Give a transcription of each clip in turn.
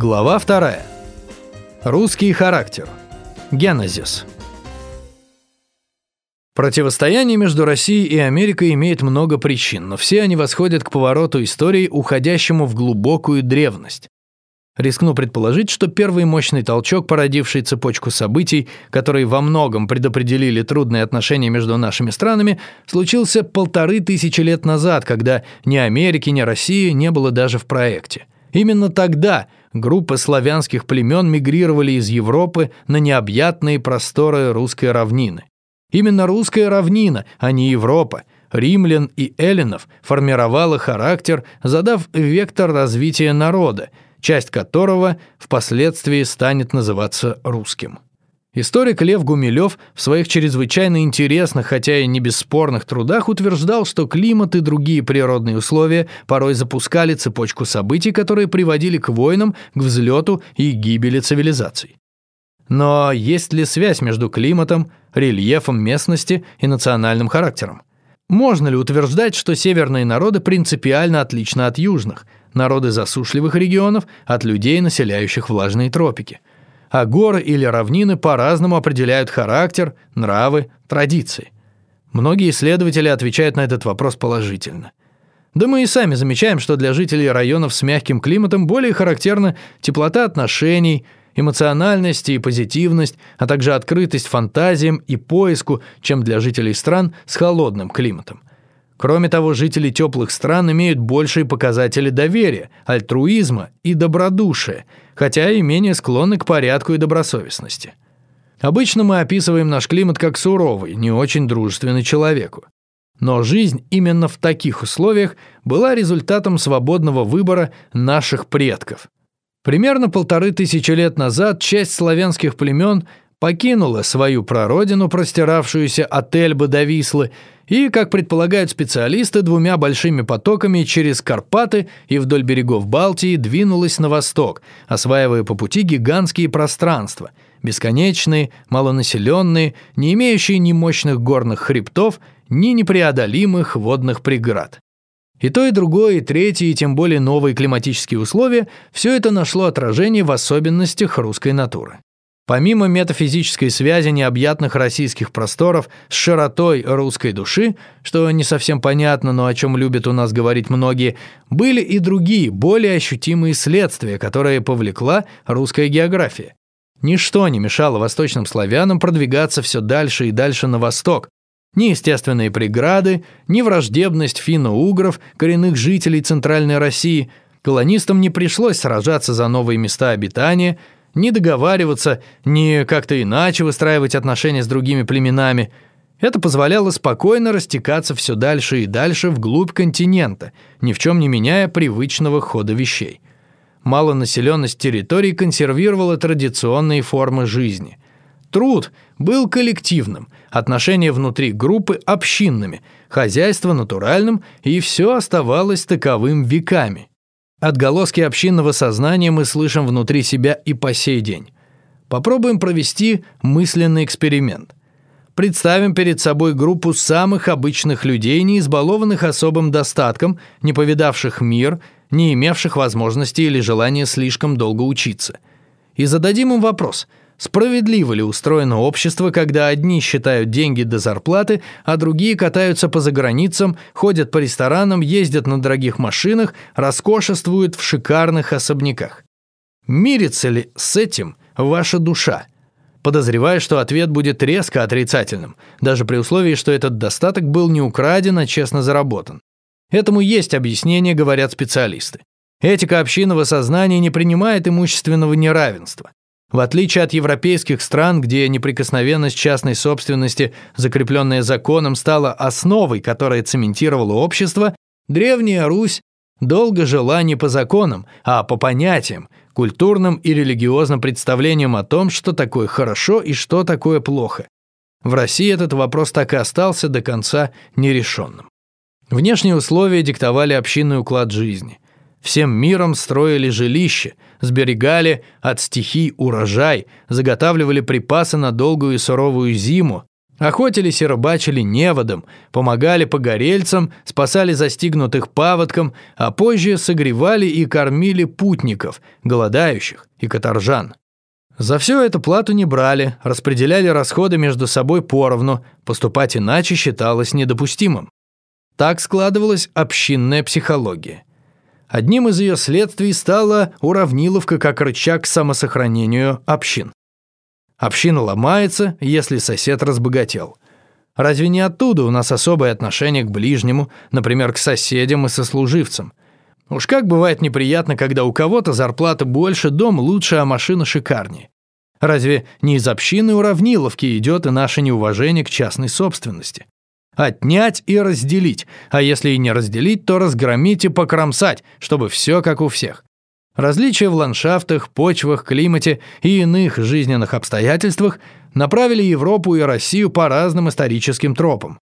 Глава вторая. Русский характер. Генезис. Противостояние между Россией и Америкой имеет много причин, но все они восходят к повороту истории, уходящему в глубокую древность. Рискну предположить, что первый мощный толчок, породивший цепочку событий, которые во многом предопределили трудные отношения между нашими странами, случился полторы тысячи лет назад, когда ни Америки, ни России не было даже в проекте. Именно тогда группы славянских племен мигрировали из Европы на необъятные просторы русской равнины. Именно русская равнина, а не Европа, римлян и эллинов формировала характер, задав вектор развития народа – часть которого впоследствии станет называться русским. Историк Лев Гумилев в своих чрезвычайно интересных, хотя и не бесспорных трудах утверждал, что климат и другие природные условия порой запускали цепочку событий, которые приводили к войнам, к взлету и гибели цивилизаций. Но есть ли связь между климатом, рельефом местности и национальным характером? Можно ли утверждать, что северные народы принципиально отличны от южных – народы засушливых регионов от людей, населяющих влажные тропики. А горы или равнины по-разному определяют характер, нравы, традиции. Многие исследователи отвечают на этот вопрос положительно. Да мы и сами замечаем, что для жителей районов с мягким климатом более характерна теплота отношений, эмоциональность и позитивность, а также открытость фантазиям и поиску, чем для жителей стран с холодным климатом. Кроме того, жители теплых стран имеют большие показатели доверия, альтруизма и добродушия, хотя и менее склонны к порядку и добросовестности. Обычно мы описываем наш климат как суровый, не очень дружественный человеку. Но жизнь именно в таких условиях была результатом свободного выбора наших предков. Примерно полторы тысячи лет назад часть славянских племен покинула свою прародину, простиравшуюся от Эльбы до Вислы, и, как предполагают специалисты, двумя большими потоками через Карпаты и вдоль берегов Балтии двинулась на восток, осваивая по пути гигантские пространства, бесконечные, малонаселенные, не имеющие ни мощных горных хребтов, ни непреодолимых водных преград. И то, и другое, и третье, и тем более новые климатические условия – все это нашло отражение в особенностях русской натуры. Помимо метафизической связи необъятных российских просторов с широтой русской души, что не совсем понятно, но о чем любят у нас говорить многие, были и другие, более ощутимые следствия, которые повлекла русская география. Ничто не мешало восточным славянам продвигаться все дальше и дальше на восток. Ни естественные преграды, ни враждебность финно-угров, коренных жителей Центральной России. Колонистам не пришлось сражаться за новые места обитания – ни договариваться, ни как-то иначе выстраивать отношения с другими племенами. Это позволяло спокойно растекаться все дальше и дальше вглубь континента, ни в чем не меняя привычного хода вещей. Малонаселенность территорий консервировала традиционные формы жизни. Труд был коллективным, отношения внутри группы – общинными, хозяйство – натуральным, и все оставалось таковым веками. Отголоски общинного сознания мы слышим внутри себя и по сей день. Попробуем провести мысленный эксперимент. Представим перед собой группу самых обычных людей, не избалованных особым достатком, не повидавших мир, не имевших возможности или желания слишком долго учиться. И зададим им вопрос – Справедливо ли устроено общество, когда одни считают деньги до зарплаты, а другие катаются по заграницам, ходят по ресторанам, ездят на дорогих машинах, роскошествуют в шикарных особняках? Мирится ли с этим ваша душа? Подозреваю, что ответ будет резко отрицательным, даже при условии, что этот достаток был не украден, а честно заработан. Этому есть объяснение, говорят специалисты. Этика общинного сознания не принимает имущественного неравенства. В отличие от европейских стран, где неприкосновенность частной собственности, закрепленная законом, стала основой, которая цементировала общество, Древняя Русь долго жила не по законам, а по понятиям, культурным и религиозным представлениям о том, что такое хорошо и что такое плохо. В России этот вопрос так и остался до конца нерешенным. Внешние условия диктовали общинный уклад жизни – Всем миром строили жилища, сберегали от стихий урожай, заготавливали припасы на долгую и суровую зиму, Охотились и рыбачили неводом, помогали погорельцам, спасали застигнутых паводком, а позже согревали и кормили путников, голодающих и каторжан. За все это плату не брали, распределяли расходы между собой поровну, поступать иначе считалось недопустимым. Так складывалась общинная психология. Одним из ее следствий стала уравниловка как рычаг к самосохранению общин. Община ломается, если сосед разбогател. Разве не оттуда у нас особое отношение к ближнему, например, к соседям и сослуживцам? Уж как бывает неприятно, когда у кого-то зарплата больше, дом лучше, а машина шикарнее. Разве не из общины уравниловки идет и наше неуважение к частной собственности? Отнять и разделить, а если и не разделить, то разгромить и покромсать, чтобы все как у всех. Различия в ландшафтах, почвах, климате и иных жизненных обстоятельствах направили Европу и Россию по разным историческим тропам.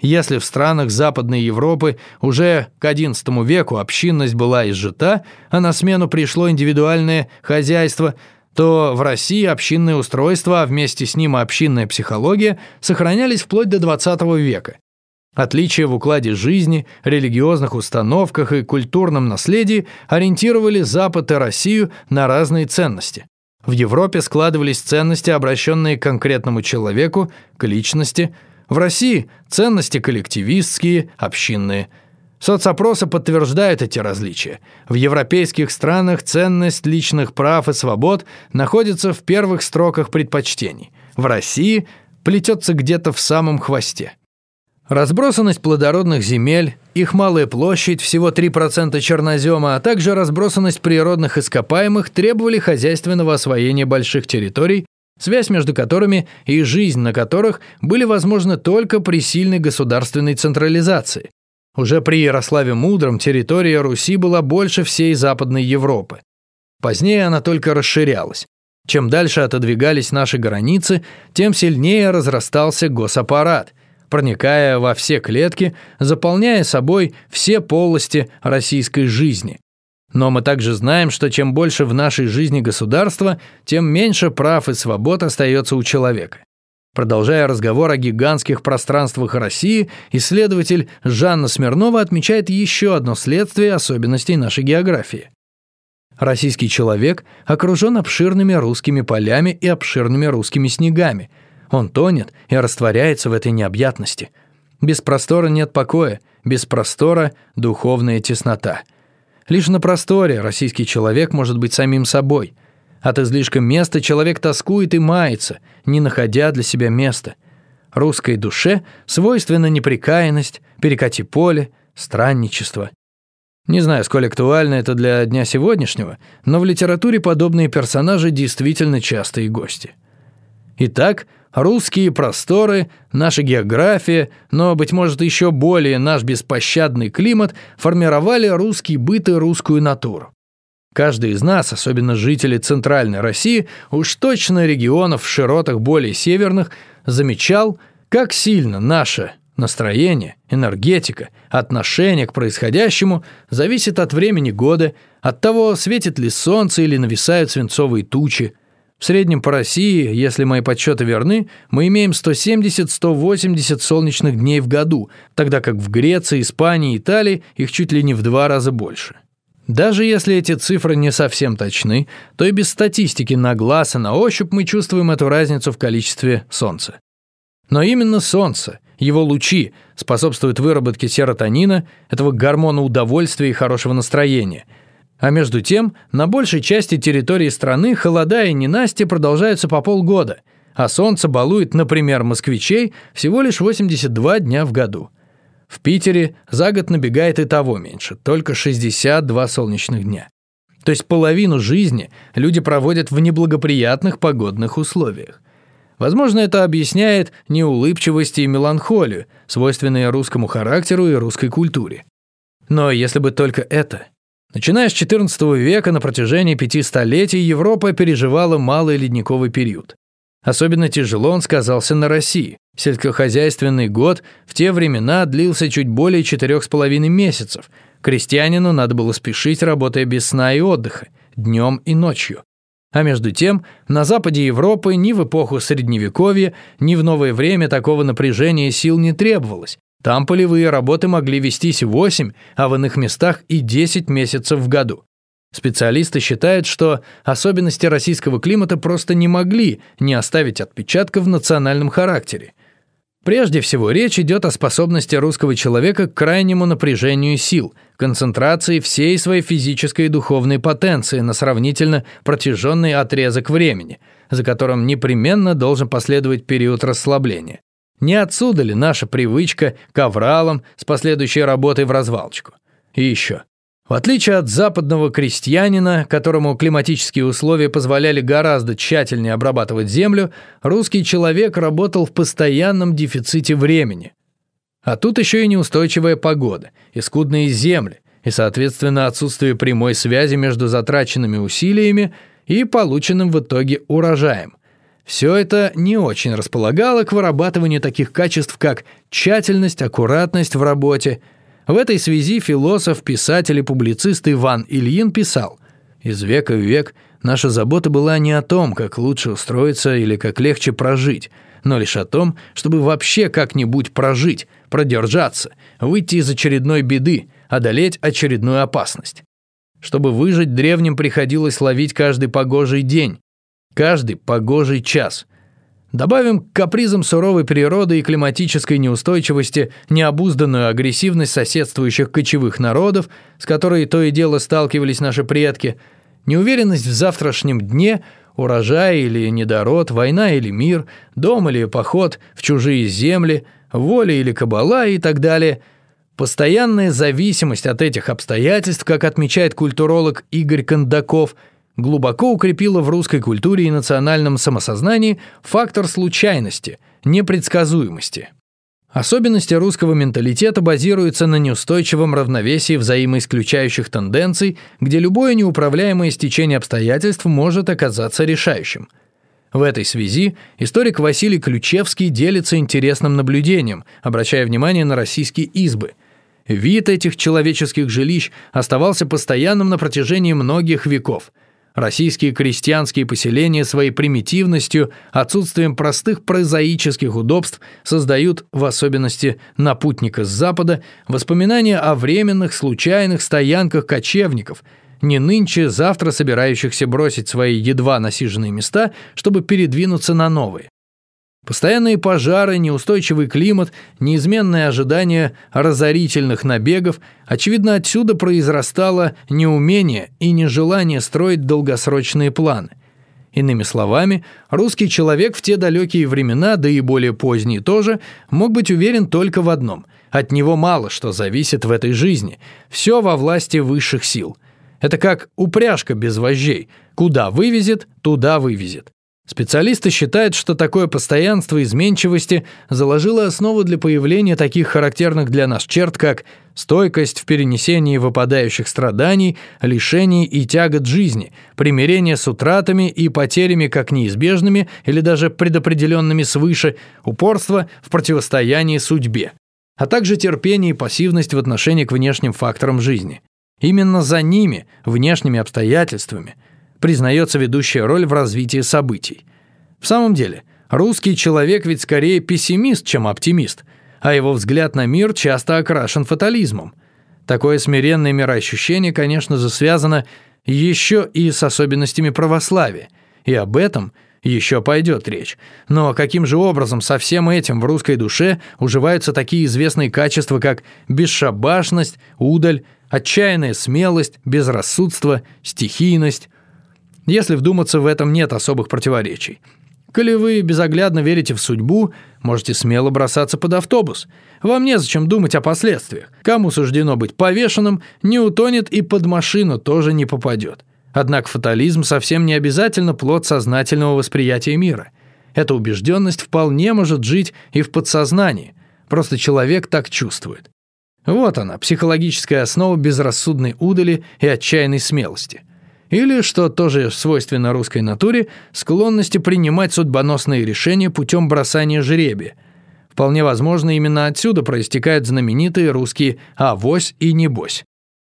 Если в странах Западной Европы уже к XI веку общинность была изжита, а на смену пришло индивидуальное хозяйство, то в России общинное устройство, а вместе с ним общинная психология сохранялись вплоть до XX века. Отличия в укладе жизни, религиозных установках и культурном наследии ориентировали Запад и Россию на разные ценности. В Европе складывались ценности, обращенные к конкретному человеку, к личности. В России – ценности коллективистские, общинные. Соцопросы подтверждают эти различия. В европейских странах ценность личных прав и свобод находится в первых строках предпочтений. В России плетется где-то в самом хвосте. Разбросанность плодородных земель, их малая площадь, всего 3% чернозема, а также разбросанность природных ископаемых требовали хозяйственного освоения больших территорий, связь между которыми и жизнь на которых были возможны только при сильной государственной централизации. Уже при Ярославе Мудром территория Руси была больше всей Западной Европы. Позднее она только расширялась. Чем дальше отодвигались наши границы, тем сильнее разрастался госаппарат – проникая во все клетки, заполняя собой все полости российской жизни. Но мы также знаем, что чем больше в нашей жизни государства, тем меньше прав и свобод остается у человека. Продолжая разговор о гигантских пространствах России, исследователь Жанна Смирнова отмечает еще одно следствие особенностей нашей географии. Российский человек окружен обширными русскими полями и обширными русскими снегами – он тонет и растворяется в этой необъятности. Без простора нет покоя, без простора – духовная теснота. Лишь на просторе российский человек может быть самим собой. От излишка места человек тоскует и мается, не находя для себя места. Русской душе свойственна неприкаянность, перекати поле, странничество. Не знаю, сколь актуально это для дня сегодняшнего, но в литературе подобные персонажи действительно частые гости. Итак, русские просторы, наша география, но, быть может, еще более наш беспощадный климат формировали русский быт и русскую натуру. Каждый из нас, особенно жители Центральной России, уж точно регионов в широтах более северных, замечал, как сильно наше настроение, энергетика, отношение к происходящему зависит от времени года, от того, светит ли солнце или нависают свинцовые тучи, в среднем по России, если мои подсчеты верны, мы имеем 170-180 солнечных дней в году, тогда как в Греции, Испании Италии их чуть ли не в два раза больше. Даже если эти цифры не совсем точны, то и без статистики на глаз и на ощупь мы чувствуем эту разницу в количестве Солнца. Но именно Солнце, его лучи, способствуют выработке серотонина, этого гормона удовольствия и хорошего настроения – а между тем, на большей части территории страны холода и ненасти продолжаются по полгода, а солнце балует, например, москвичей всего лишь 82 дня в году. В Питере за год набегает и того меньше, только 62 солнечных дня. То есть половину жизни люди проводят в неблагоприятных погодных условиях. Возможно, это объясняет неулыбчивость и меланхолию, свойственные русскому характеру и русской культуре. Но если бы только это, Начиная с XIV века на протяжении пяти столетий Европа переживала малый ледниковый период. Особенно тяжело он сказался на России. Сельскохозяйственный год в те времена длился чуть более четырех с половиной месяцев. Крестьянину надо было спешить, работая без сна и отдыха, днем и ночью. А между тем, на западе Европы ни в эпоху Средневековья, ни в новое время такого напряжения сил не требовалось. Там полевые работы могли вестись 8, а в иных местах и 10 месяцев в году. Специалисты считают, что особенности российского климата просто не могли не оставить отпечатка в национальном характере. Прежде всего, речь идет о способности русского человека к крайнему напряжению сил, концентрации всей своей физической и духовной потенции на сравнительно протяженный отрезок времени, за которым непременно должен последовать период расслабления. Не отсюда ли наша привычка к авралам с последующей работой в развалочку? И еще. В отличие от западного крестьянина, которому климатические условия позволяли гораздо тщательнее обрабатывать землю, русский человек работал в постоянном дефиците времени. А тут еще и неустойчивая погода, и скудные земли, и, соответственно, отсутствие прямой связи между затраченными усилиями и полученным в итоге урожаем. Все это не очень располагало к вырабатыванию таких качеств, как тщательность, аккуратность в работе – в этой связи философ, писатель и публицист Иван Ильин писал «Из века в век наша забота была не о том, как лучше устроиться или как легче прожить, но лишь о том, чтобы вообще как-нибудь прожить, продержаться, выйти из очередной беды, одолеть очередную опасность. Чтобы выжить, древним приходилось ловить каждый погожий день, каждый погожий час, Добавим к капризам суровой природы и климатической неустойчивости необузданную агрессивность соседствующих кочевых народов, с которой то и дело сталкивались наши предки, неуверенность в завтрашнем дне, урожай или недород, война или мир, дом или поход в чужие земли, воля или кабала и так далее – Постоянная зависимость от этих обстоятельств, как отмечает культуролог Игорь Кондаков – глубоко укрепила в русской культуре и национальном самосознании фактор случайности, непредсказуемости. Особенности русского менталитета базируются на неустойчивом равновесии взаимоисключающих тенденций, где любое неуправляемое стечение обстоятельств может оказаться решающим. В этой связи историк Василий Ключевский делится интересным наблюдением, обращая внимание на российские избы. Вид этих человеческих жилищ оставался постоянным на протяжении многих веков – Российские крестьянские поселения своей примитивностью, отсутствием простых прозаических удобств создают, в особенности на путника с запада, воспоминания о временных случайных стоянках кочевников, не нынче, завтра собирающихся бросить свои едва насиженные места, чтобы передвинуться на новые. Постоянные пожары, неустойчивый климат, неизменное ожидание разорительных набегов, очевидно, отсюда произрастало неумение и нежелание строить долгосрочные планы. Иными словами, русский человек в те далекие времена, да и более поздние тоже, мог быть уверен только в одном – от него мало что зависит в этой жизни, все во власти высших сил. Это как упряжка без вожжей – куда вывезет, туда вывезет. Специалисты считают, что такое постоянство изменчивости заложило основу для появления таких характерных для нас черт, как стойкость в перенесении выпадающих страданий, лишений и тягот жизни, примирение с утратами и потерями как неизбежными или даже предопределенными свыше, упорство в противостоянии судьбе, а также терпение и пассивность в отношении к внешним факторам жизни. Именно за ними, внешними обстоятельствами – признается ведущая роль в развитии событий. В самом деле, русский человек ведь скорее пессимист, чем оптимист, а его взгляд на мир часто окрашен фатализмом. Такое смиренное мироощущение, конечно же, связано еще и с особенностями православия, и об этом еще пойдет речь. Но каким же образом со всем этим в русской душе уживаются такие известные качества, как бесшабашность, удаль, отчаянная смелость, безрассудство, стихийность, если вдуматься, в этом нет особых противоречий. Коли вы безоглядно верите в судьбу, можете смело бросаться под автобус. Вам незачем думать о последствиях. Кому суждено быть повешенным, не утонет и под машину тоже не попадет. Однако фатализм совсем не обязательно плод сознательного восприятия мира. Эта убежденность вполне может жить и в подсознании. Просто человек так чувствует. Вот она, психологическая основа безрассудной удали и отчаянной смелости – или, что тоже свойственно русской натуре, склонности принимать судьбоносные решения путем бросания жеребия. Вполне возможно, именно отсюда проистекают знаменитые русские «авось» и «небось».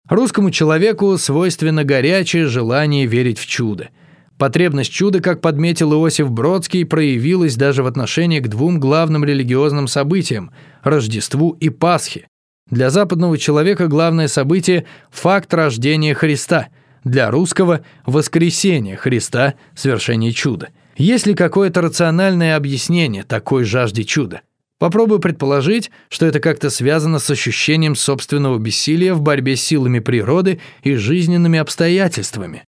Русскому человеку свойственно горячее желание верить в чудо. Потребность чуда, как подметил Иосиф Бродский, проявилась даже в отношении к двум главным религиозным событиям – Рождеству и Пасхе. Для западного человека главное событие – факт рождения Христа, для русского – воскресение Христа, свершение чуда. Есть ли какое-то рациональное объяснение такой жажде чуда? Попробую предположить, что это как-то связано с ощущением собственного бессилия в борьбе с силами природы и жизненными обстоятельствами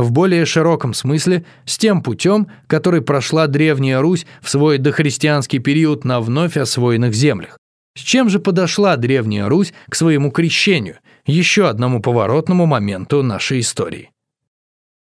в более широком смысле с тем путем, который прошла Древняя Русь в свой дохристианский период на вновь освоенных землях. С чем же подошла Древняя Русь к своему крещению, еще одному поворотному моменту нашей истории?